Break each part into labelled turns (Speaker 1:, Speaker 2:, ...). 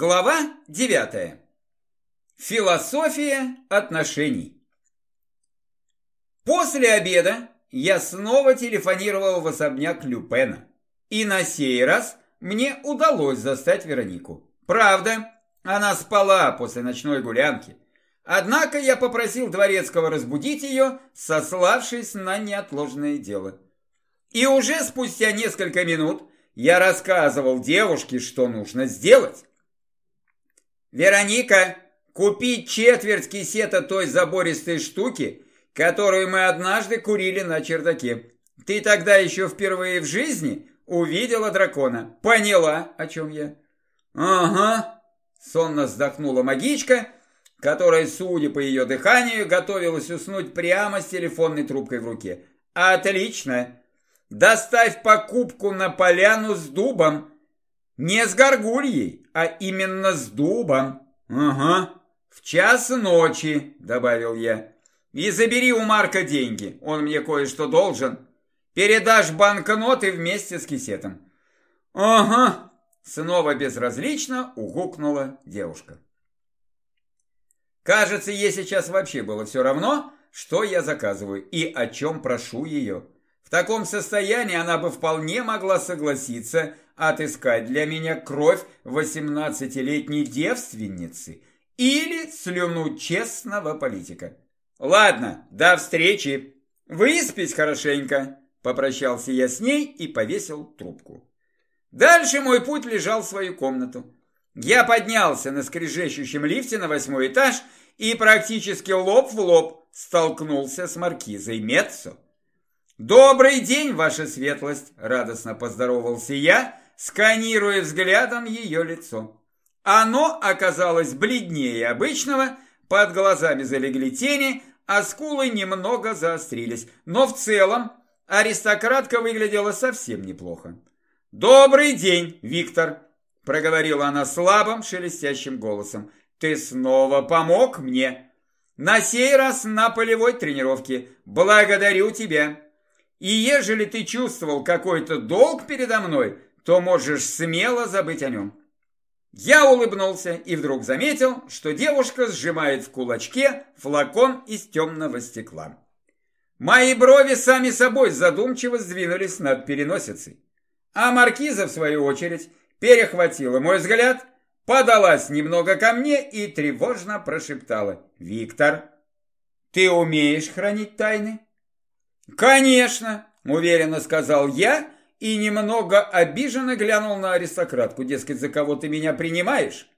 Speaker 1: Глава 9. Философия отношений. После обеда я снова телефонировал в особняк Люпена. И на сей раз мне удалось застать Веронику. Правда, она спала после ночной гулянки. Однако я попросил Дворецкого разбудить ее, сославшись на неотложное дело. И уже спустя несколько минут я рассказывал девушке, что нужно сделать. «Вероника, купи четверть кисета той забористой штуки, которую мы однажды курили на чердаке. Ты тогда еще впервые в жизни увидела дракона. Поняла, о чем я?» «Ага», — сонно вздохнула магичка, которая, судя по ее дыханию, готовилась уснуть прямо с телефонной трубкой в руке. «Отлично! Доставь покупку на поляну с дубом. Не с горгульей, а именно с дубом. Ага, в час ночи, добавил я. И забери у Марка деньги, он мне кое-что должен. Передашь банкноты вместе с кисетом. Ага, снова безразлично угукнула девушка. Кажется, ей сейчас вообще было все равно, что я заказываю и о чем прошу ее. В таком состоянии она бы вполне могла согласиться отыскать для меня кровь восемнадцатилетней девственницы или слюну честного политика. Ладно, до встречи. Выспись хорошенько. Попрощался я с ней и повесил трубку. Дальше мой путь лежал в свою комнату. Я поднялся на скрежещущем лифте на восьмой этаж и практически лоб в лоб столкнулся с маркизой Меццо. «Добрый день, ваша светлость!» – радостно поздоровался я, сканируя взглядом ее лицо. Оно оказалось бледнее обычного, под глазами залегли тени, а скулы немного заострились. Но в целом аристократка выглядела совсем неплохо. «Добрый день, Виктор!» – проговорила она слабым, шелестящим голосом. «Ты снова помог мне!» «На сей раз на полевой тренировке. Благодарю тебя!» И ежели ты чувствовал какой-то долг передо мной, то можешь смело забыть о нем. Я улыбнулся и вдруг заметил, что девушка сжимает в кулачке флакон из темного стекла. Мои брови сами собой задумчиво сдвинулись над переносицей. А маркиза, в свою очередь, перехватила мой взгляд, подалась немного ко мне и тревожно прошептала. «Виктор, ты умеешь хранить тайны?» «Конечно!» – уверенно сказал я и немного обиженно глянул на аристократку. Дескать, за кого ты меня принимаешь?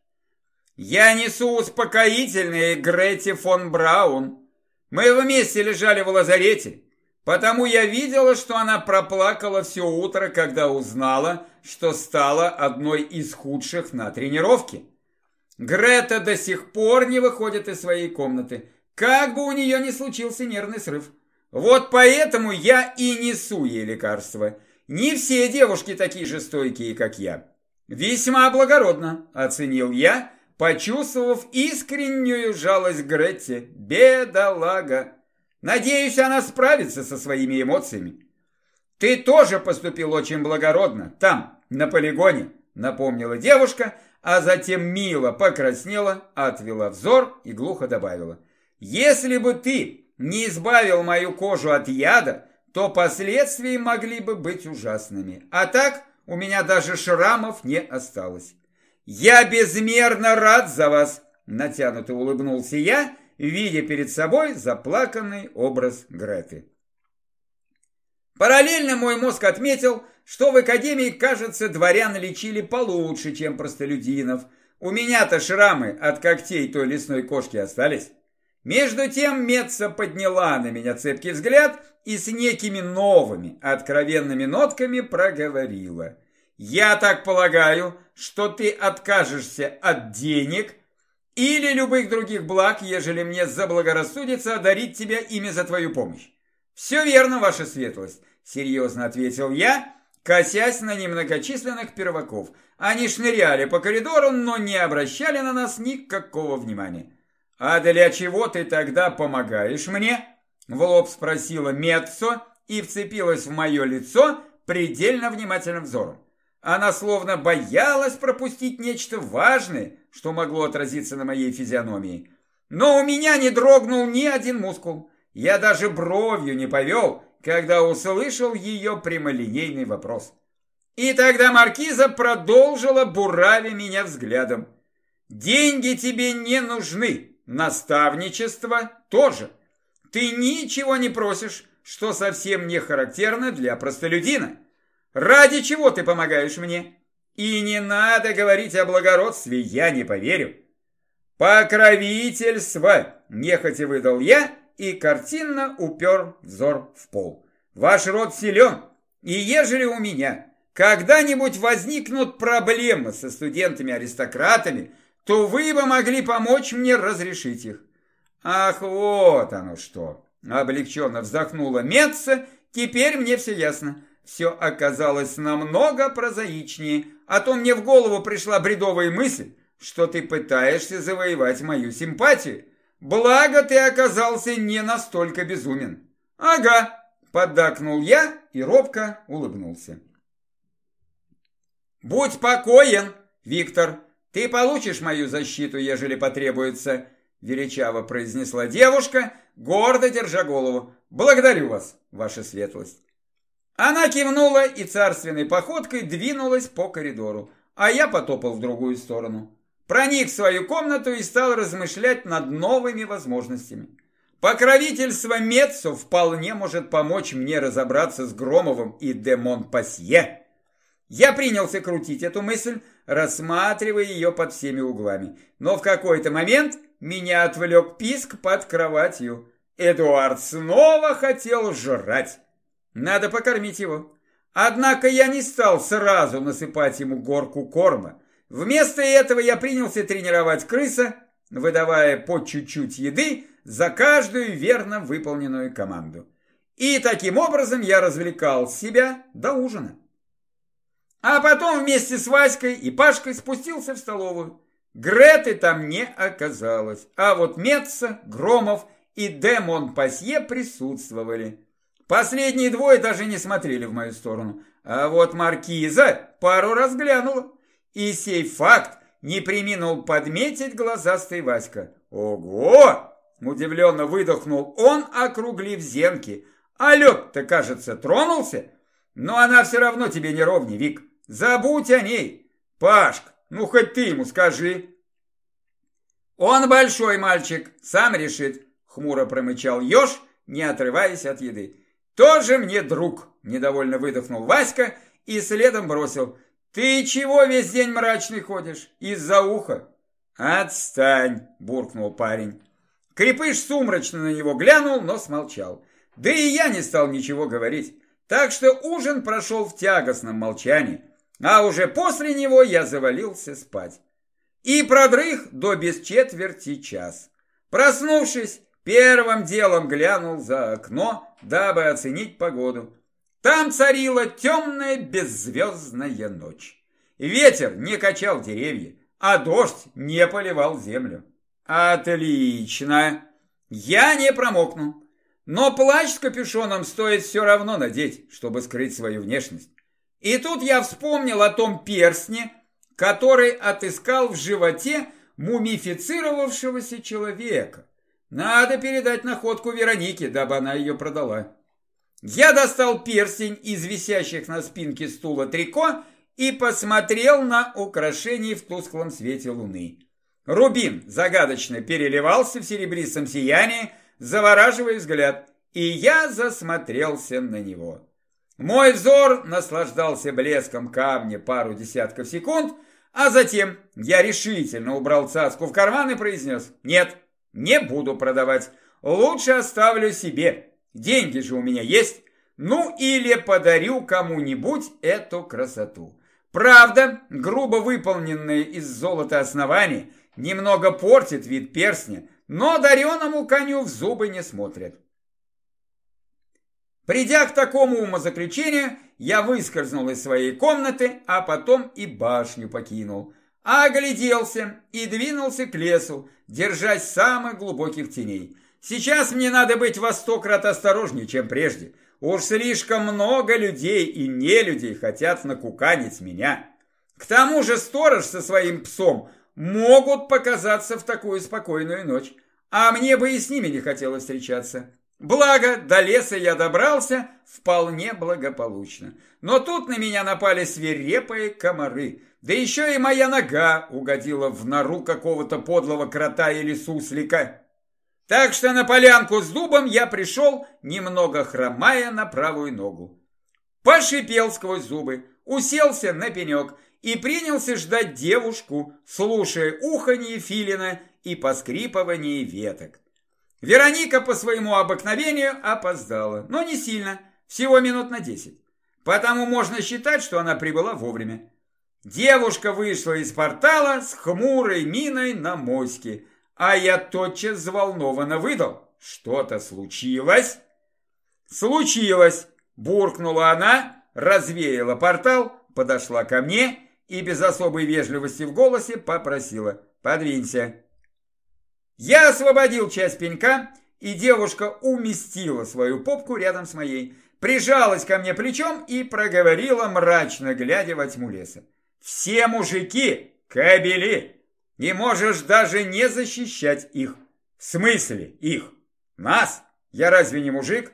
Speaker 1: «Я несу успокоительные Гретти фон Браун. Мы вместе лежали в лазарете, потому я видела, что она проплакала все утро, когда узнала, что стала одной из худших на тренировке. Грета до сих пор не выходит из своей комнаты, как бы у нее не случился нервный срыв. Вот поэтому я и несу ей лекарства. Не все девушки такие же стойкие, как я. Весьма благородно, оценил я, почувствовав искреннюю жалость Гретте. Бедолага. Надеюсь, она справится со своими эмоциями. Ты тоже поступил очень благородно, там, на полигоне, напомнила девушка, а затем мило покраснела, отвела взор и глухо добавила. Если бы ты не избавил мою кожу от яда, то последствия могли бы быть ужасными. А так у меня даже шрамов не осталось. Я безмерно рад за вас, натянуто улыбнулся я, видя перед собой заплаканный образ Греты. Параллельно мой мозг отметил, что в академии, кажется, дворян лечили получше, чем простолюдинов. У меня-то шрамы от когтей той лесной кошки остались. Между тем Меца подняла на меня цепкий взгляд и с некими новыми, откровенными нотками проговорила. «Я так полагаю, что ты откажешься от денег или любых других благ, ежели мне заблагорассудится одарить тебя ими за твою помощь». «Все верно, ваша светлость», — серьезно ответил я, косясь на немногочисленных перваков. Они шныряли по коридору, но не обращали на нас никакого внимания. «А для чего ты тогда помогаешь мне?» В лоб спросила Меццо и вцепилась в мое лицо предельно внимательным взором. Она словно боялась пропустить нечто важное, что могло отразиться на моей физиономии. Но у меня не дрогнул ни один мускул. Я даже бровью не повел, когда услышал ее прямолинейный вопрос. И тогда маркиза продолжила буравя меня взглядом. «Деньги тебе не нужны, наставничество тоже. Ты ничего не просишь, что совсем не характерно для простолюдина. Ради чего ты помогаешь мне? И не надо говорить о благородстве, я не поверю. Покровительство, нехотя выдал я и картинно упер взор в пол. Ваш род силен, и ежели у меня когда-нибудь возникнут проблемы со студентами-аристократами, то вы бы могли помочь мне разрешить их. Ах, вот оно что! Облегченно вздохнула Меца, теперь мне все ясно. Все оказалось намного прозаичнее, а то мне в голову пришла бредовая мысль, что ты пытаешься завоевать мою симпатию. Благо ты оказался не настолько безумен. Ага, поддакнул я и робко улыбнулся. Будь покоен, Виктор, ты получишь мою защиту, ежели потребуется, величаво произнесла девушка, гордо держа голову. Благодарю вас, ваша светлость. Она кивнула и царственной походкой двинулась по коридору, а я потопал в другую сторону. Проник в свою комнату и стал размышлять над новыми возможностями. Покровительство Мецу вполне может помочь мне разобраться с Громовым и де Монпасье. Я принялся крутить эту мысль, рассматривая ее под всеми углами. Но в какой-то момент меня отвлек писк под кроватью. Эдуард снова хотел жрать. Надо покормить его. Однако я не стал сразу насыпать ему горку корма. Вместо этого я принялся тренировать крыса, выдавая по чуть-чуть еды за каждую верно выполненную команду. И таким образом я развлекал себя до ужина. А потом вместе с Васькой и Пашкой спустился в столовую. Греты там не оказалось, а вот Меца, Громов и Демон Пасье присутствовали. Последние двое даже не смотрели в мою сторону, а вот Маркиза пару раз глянула. И сей факт не приминул подметить глазастый Васька. «Ого!» – удивленно выдохнул он, округлив зенки. «А лед-то, кажется, тронулся? Но она все равно тебе не ровней, Вик. Забудь о ней. Пашк, ну хоть ты ему скажи». «Он большой мальчик, сам решит», – хмуро промычал еж, не отрываясь от еды. «Тоже мне друг», – недовольно выдохнул Васька и следом бросил – «Ты чего весь день мрачный ходишь? Из-за уха?» «Отстань!» – буркнул парень. Крепыш сумрачно на него глянул, но смолчал. Да и я не стал ничего говорить. Так что ужин прошел в тягостном молчании, а уже после него я завалился спать. И продрых до без четверти час. Проснувшись, первым делом глянул за окно, дабы оценить погоду. Там царила темная беззвездная ночь. Ветер не качал деревья, а дождь не поливал землю. Отлично! Я не промокну. Но плащ с капюшоном стоит все равно надеть, чтобы скрыть свою внешность. И тут я вспомнил о том перстне, который отыскал в животе мумифицировавшегося человека. Надо передать находку Веронике, дабы она ее продала. Я достал перстень из висящих на спинке стула трико и посмотрел на украшение в тусклом свете луны. Рубин загадочно переливался в серебристом сиянии, завораживая взгляд, и я засмотрелся на него. Мой взор наслаждался блеском камня пару десятков секунд, а затем я решительно убрал цацку в карман и произнес «Нет, не буду продавать, лучше оставлю себе». Деньги же у меня есть. Ну или подарю кому-нибудь эту красоту. Правда, грубо выполненное из золота основание немного портит вид перстня, но дареному коню в зубы не смотрят. Придя к такому умозаключению, я выскользнул из своей комнаты, а потом и башню покинул. Огляделся и двинулся к лесу, держась самых глубоких теней. Сейчас мне надо быть во сто крат осторожнее, чем прежде. Уж слишком много людей и не людей хотят накуканить меня. К тому же сторож со своим псом могут показаться в такую спокойную ночь, а мне бы и с ними не хотелось встречаться. Благо, до леса я добрался вполне благополучно. Но тут на меня напали свирепые комары, да еще и моя нога угодила в нору какого-то подлого крота или суслика. Так что на полянку с дубом я пришел, немного хромая на правую ногу. Пошипел сквозь зубы, уселся на пенек и принялся ждать девушку, слушая уханье филина и поскрипывание веток. Вероника по своему обыкновению опоздала, но не сильно, всего минут на десять. Потому можно считать, что она прибыла вовремя. Девушка вышла из портала с хмурой миной на моське, а я тотчас взволнованно выдал. Что-то случилось? Случилось, буркнула она, развеяла портал, подошла ко мне и без особой вежливости в голосе попросила «Подвинься». Я освободил часть пенька, и девушка уместила свою попку рядом с моей, прижалась ко мне плечом и проговорила мрачно, глядя во тьму леса. «Все мужики – кобели!» Не можешь даже не защищать их. В смысле их? Нас? Я разве не мужик?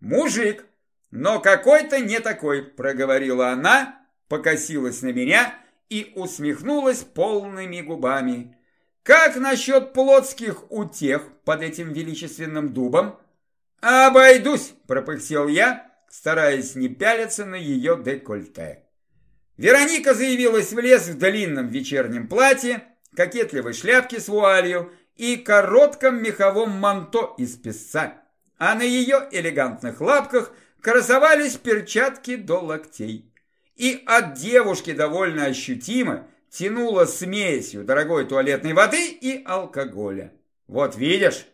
Speaker 1: Мужик. Но какой-то не такой, проговорила она, покосилась на меня и усмехнулась полными губами. Как насчет плотских утех под этим величественным дубом? Обойдусь, пропыхтел я, стараясь не пялиться на ее декольте. Вероника заявилась в лес в длинном вечернем платье, кокетливой шляпке с вуалью и коротком меховом манто из песца, а на ее элегантных лапках красовались перчатки до локтей. И от девушки довольно ощутимо тянуло смесью дорогой туалетной воды и алкоголя. Вот видишь,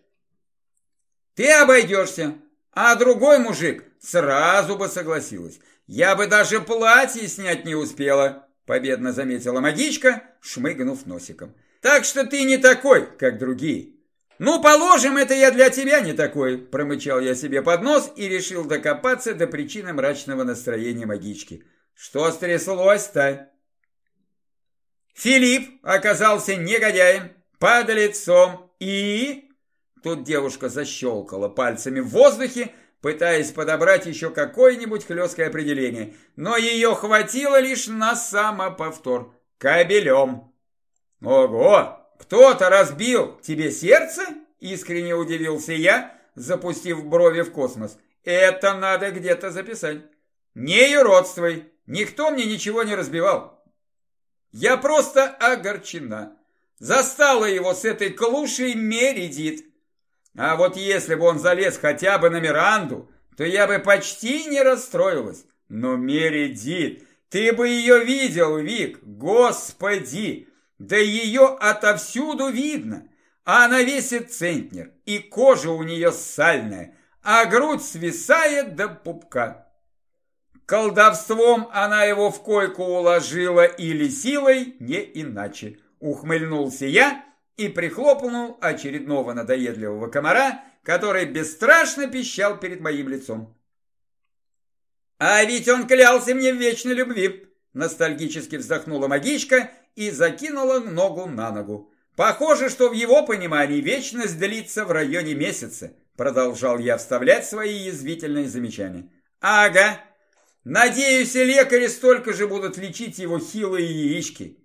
Speaker 1: ты обойдешься, а другой мужик сразу бы согласилась. Я бы даже платье снять не успела. Победно заметила магичка, шмыгнув носиком. Так что ты не такой, как другие. Ну, положим, это я для тебя не такой, промычал я себе под нос и решил докопаться до причины мрачного настроения магички. Что стряслось-то? Филипп оказался негодяем, подлецом и... Тут девушка защелкала пальцами в воздухе, пытаясь подобрать еще какое-нибудь хлесткое определение, но ее хватило лишь на самоповтор. Кабелем. Ого! Кто-то разбил тебе сердце? Искренне удивился я, запустив брови в космос. Это надо где-то записать. Не юродствуй, никто мне ничего не разбивал. Я просто огорчена. Застала его с этой клушей Мередит. А вот если бы он залез хотя бы на Миранду, то я бы почти не расстроилась. Но Мередит, ты бы ее видел, Вик, господи! Да ее отовсюду видно. Она весит центнер, и кожа у нее сальная, а грудь свисает до пупка. Колдовством она его в койку уложила или силой, не иначе. Ухмыльнулся я и прихлопнул очередного надоедливого комара, который бесстрашно пищал перед моим лицом. «А ведь он клялся мне в вечной любви!» Ностальгически вздохнула магичка и закинула ногу на ногу. «Похоже, что в его понимании вечность длится в районе месяца», продолжал я вставлять свои язвительные замечания. «Ага, надеюсь, и лекари столько же будут лечить его хилые яички».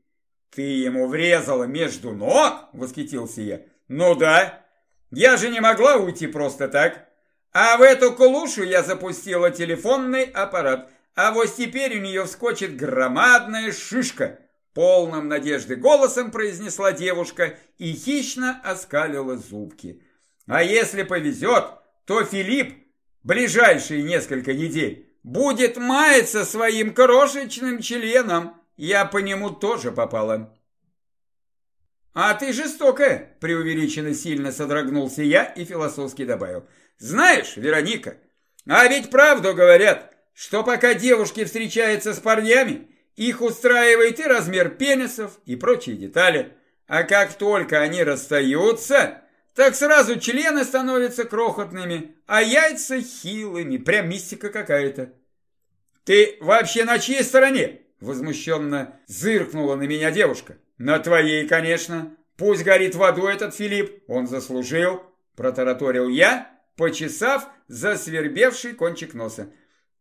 Speaker 1: «Ты ему врезала между ног?» – восхитился я. «Ну да, я же не могла уйти просто так. А в эту кулушу я запустила телефонный аппарат, а вот теперь у нее вскочит громадная шишка». Полным надежды голосом произнесла девушка и хищно оскалила зубки. «А если повезет, то Филипп ближайшие несколько недель будет маяться своим крошечным членом». Я по нему тоже попала. А ты жестокая, преувеличенно сильно содрогнулся я и философски добавил. Знаешь, Вероника, а ведь правду говорят, что пока девушки встречаются с парнями, их устраивает и размер пенисов, и прочие детали. А как только они расстаются, так сразу члены становятся крохотными, а яйца хилыми. Прям мистика какая-то. Ты вообще на чьей стороне? Возмущенно зыркнула на меня девушка. На твоей, конечно. Пусть горит в аду этот Филипп, он заслужил. Протараторил я, почесав засвербевший кончик носа.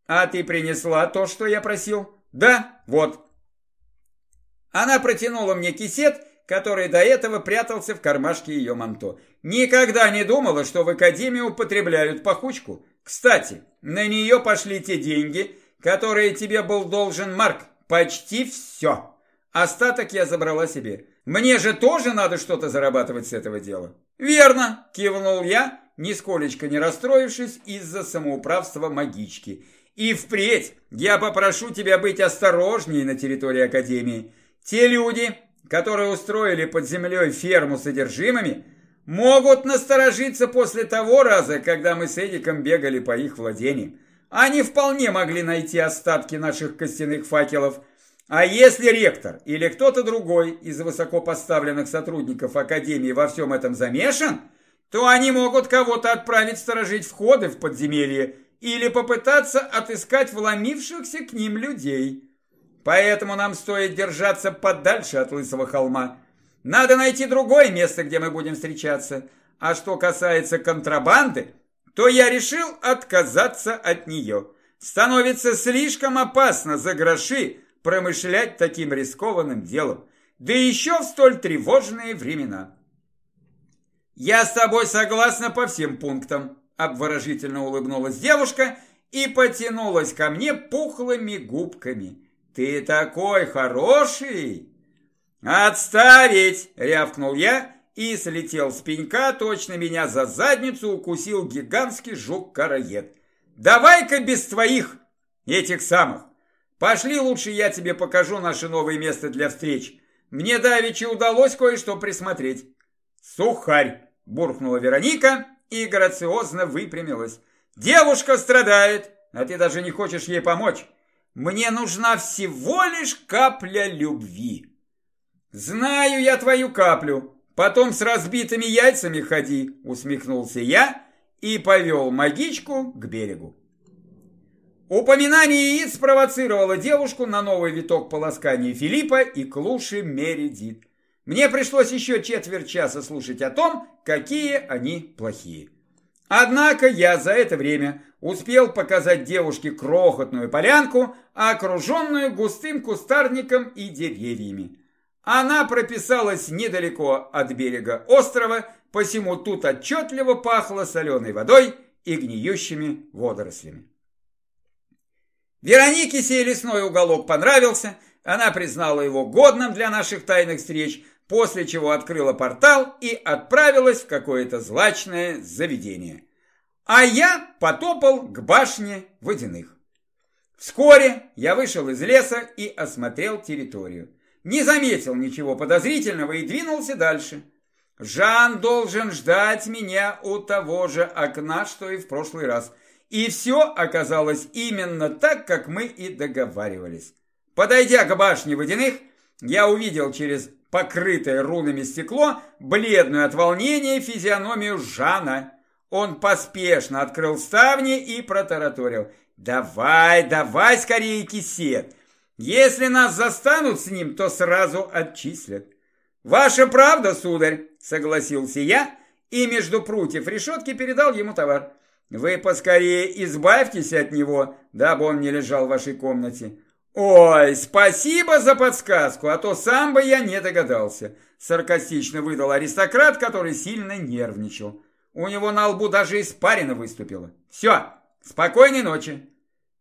Speaker 1: А ты принесла то, что я просил? Да, вот. Она протянула мне кисет, который до этого прятался в кармашке ее манто. Никогда не думала, что в академии употребляют пахучку. Кстати, на нее пошли те деньги, которые тебе был должен Марк. Почти все. Остаток я забрала себе. Мне же тоже надо что-то зарабатывать с этого дела. Верно, кивнул я, нисколечко не расстроившись из-за самоуправства магички. И впредь я попрошу тебя быть осторожнее на территории Академии. Те люди, которые устроили под землей ферму содержимыми, могут насторожиться после того раза, когда мы с Эдиком бегали по их владениям. Они вполне могли найти остатки наших костяных факелов. А если ректор или кто-то другой из высокопоставленных сотрудников Академии во всем этом замешан, то они могут кого-то отправить сторожить входы в подземелье или попытаться отыскать вломившихся к ним людей. Поэтому нам стоит держаться подальше от Лысого холма. Надо найти другое место, где мы будем встречаться. А что касается контрабанды, то я решил отказаться от нее. Становится слишком опасно за гроши промышлять таким рискованным делом, да еще в столь тревожные времена. «Я с тобой согласна по всем пунктам», – обворожительно улыбнулась девушка и потянулась ко мне пухлыми губками. «Ты такой хороший!» «Отставить!» – рявкнул я и слетел с пенька, точно меня за задницу укусил гигантский жук-караед. «Давай-ка без твоих, этих самых! Пошли лучше я тебе покажу наше новое место для встреч. Мне давеча удалось кое-что присмотреть». «Сухарь!» – буркнула Вероника и грациозно выпрямилась. «Девушка страдает, а ты даже не хочешь ей помочь. Мне нужна всего лишь капля любви. Знаю я твою каплю. Потом с разбитыми яйцами ходи, усмехнулся я и повел магичку к берегу. Упоминание яиц спровоцировало девушку на новый виток полоскания Филиппа и клуши Мередит. Мне пришлось еще четверть часа слушать о том, какие они плохие. Однако я за это время успел показать девушке крохотную полянку, окруженную густым кустарником и деревьями. Она прописалась недалеко от берега острова, посему тут отчетливо пахло соленой водой и гниющими водорослями. Веронике сей лесной уголок понравился, она признала его годным для наших тайных встреч, после чего открыла портал и отправилась в какое-то злачное заведение. А я потопал к башне водяных. Вскоре я вышел из леса и осмотрел территорию. Не заметил ничего подозрительного и двинулся дальше. Жан должен ждать меня у того же окна, что и в прошлый раз. И все оказалось именно так, как мы и договаривались. Подойдя к башне водяных, я увидел через покрытое рунами стекло бледную от волнения физиономию Жана. Он поспешно открыл ставни и протараторил. «Давай, давай скорее кисет! Если нас застанут с ним, то сразу отчислят». «Ваша правда, сударь!» – согласился я и между прутьев решетки передал ему товар. «Вы поскорее избавьтесь от него, дабы он не лежал в вашей комнате». «Ой, спасибо за подсказку, а то сам бы я не догадался», – саркастично выдал аристократ, который сильно нервничал. У него на лбу даже испарина выступила. Все, спокойной ночи.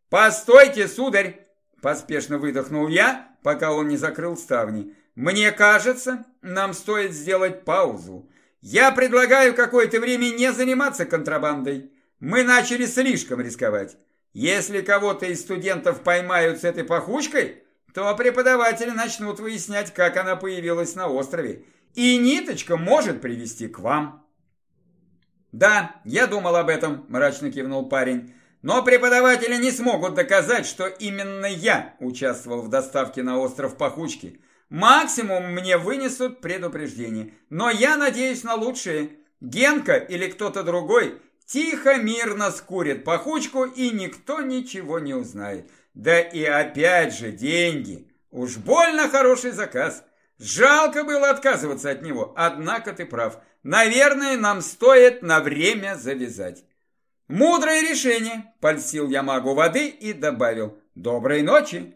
Speaker 1: Постойте, сударь, поспешно выдохнул я, пока он не закрыл ставни. Мне кажется, нам стоит сделать паузу. Я предлагаю какое-то время не заниматься контрабандой. Мы начали слишком рисковать. Если кого-то из студентов поймают с этой пахучкой, то преподаватели начнут выяснять, как она появилась на острове. И ниточка может привести к вам. «Да, я думал об этом», – мрачно кивнул парень. «Но преподаватели не смогут доказать, что именно я участвовал в доставке на остров Пахучки. Максимум мне вынесут предупреждение. Но я надеюсь на лучшее. Генка или кто-то другой тихо, мирно скурит пахучку, и никто ничего не узнает. Да и опять же деньги. Уж больно хороший заказ. Жалко было отказываться от него, однако ты прав. Наверное, нам стоит на время завязать. Мудрое решение, польсил я магу воды и добавил «Доброй ночи».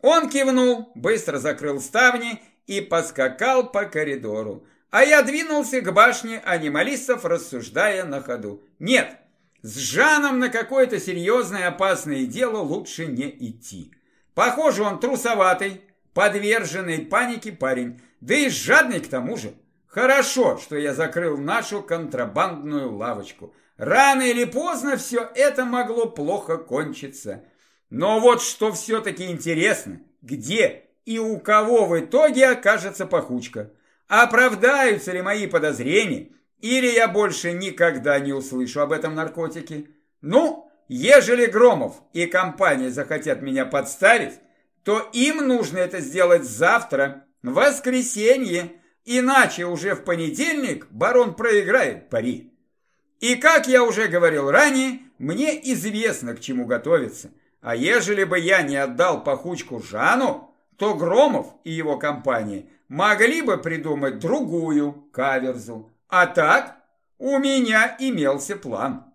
Speaker 1: Он кивнул, быстро закрыл ставни и поскакал по коридору. А я двинулся к башне анималистов, рассуждая на ходу. Нет, с Жаном на какое-то серьезное опасное дело лучше не идти. Похоже, он трусоватый, подверженный панике парень, да и жадный к тому же. Хорошо, что я закрыл нашу контрабандную лавочку. Рано или поздно все это могло плохо кончиться. Но вот что все-таки интересно, где и у кого в итоге окажется пахучка. Оправдаются ли мои подозрения, или я больше никогда не услышу об этом наркотике? Ну, ежели Громов и компания захотят меня подставить, то им нужно это сделать завтра, в воскресенье, иначе уже в понедельник барон проиграет пари. И как я уже говорил ранее, мне известно, к чему готовиться. А ежели бы я не отдал пахучку Жану, то Громов и его компания могли бы придумать другую каверзу. А так у меня имелся план.